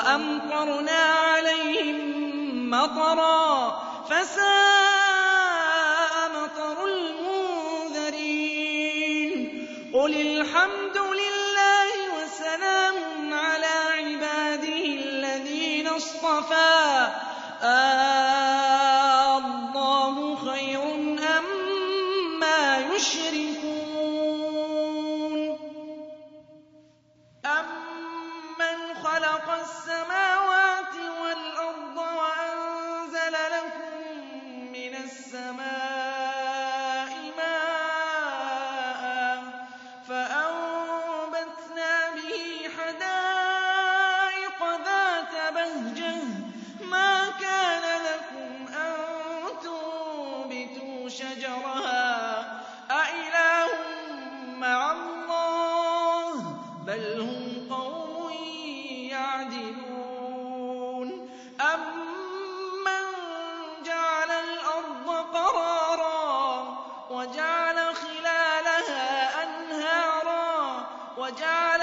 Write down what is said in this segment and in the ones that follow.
وَأَمْطَرْنَا عَلَيْهِمْ مَطَرًا فَسَاءَ مَطَرُ الْمُنذَرِينَ قُلِ الْحَمْدُ لِلَّهِ وَسَلَامٌ عَلَى عِبَادِهِ الَّذِينَ اصْطَفَى آه بل هم قوم يعدلون أمن جعل الأرض قرارا وجعل خلالها أنهارا وجعل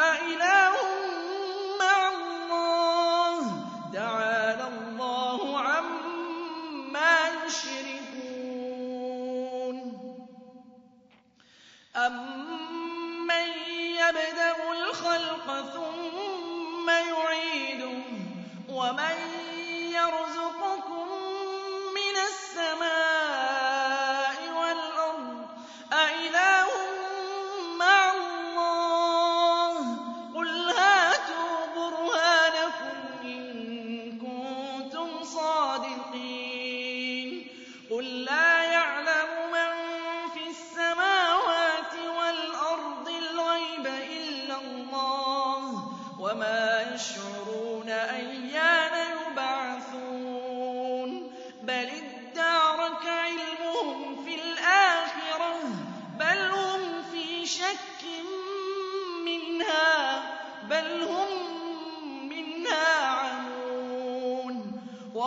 أإله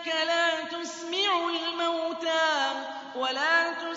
إنك لا تسمع الموتى ولا تسمع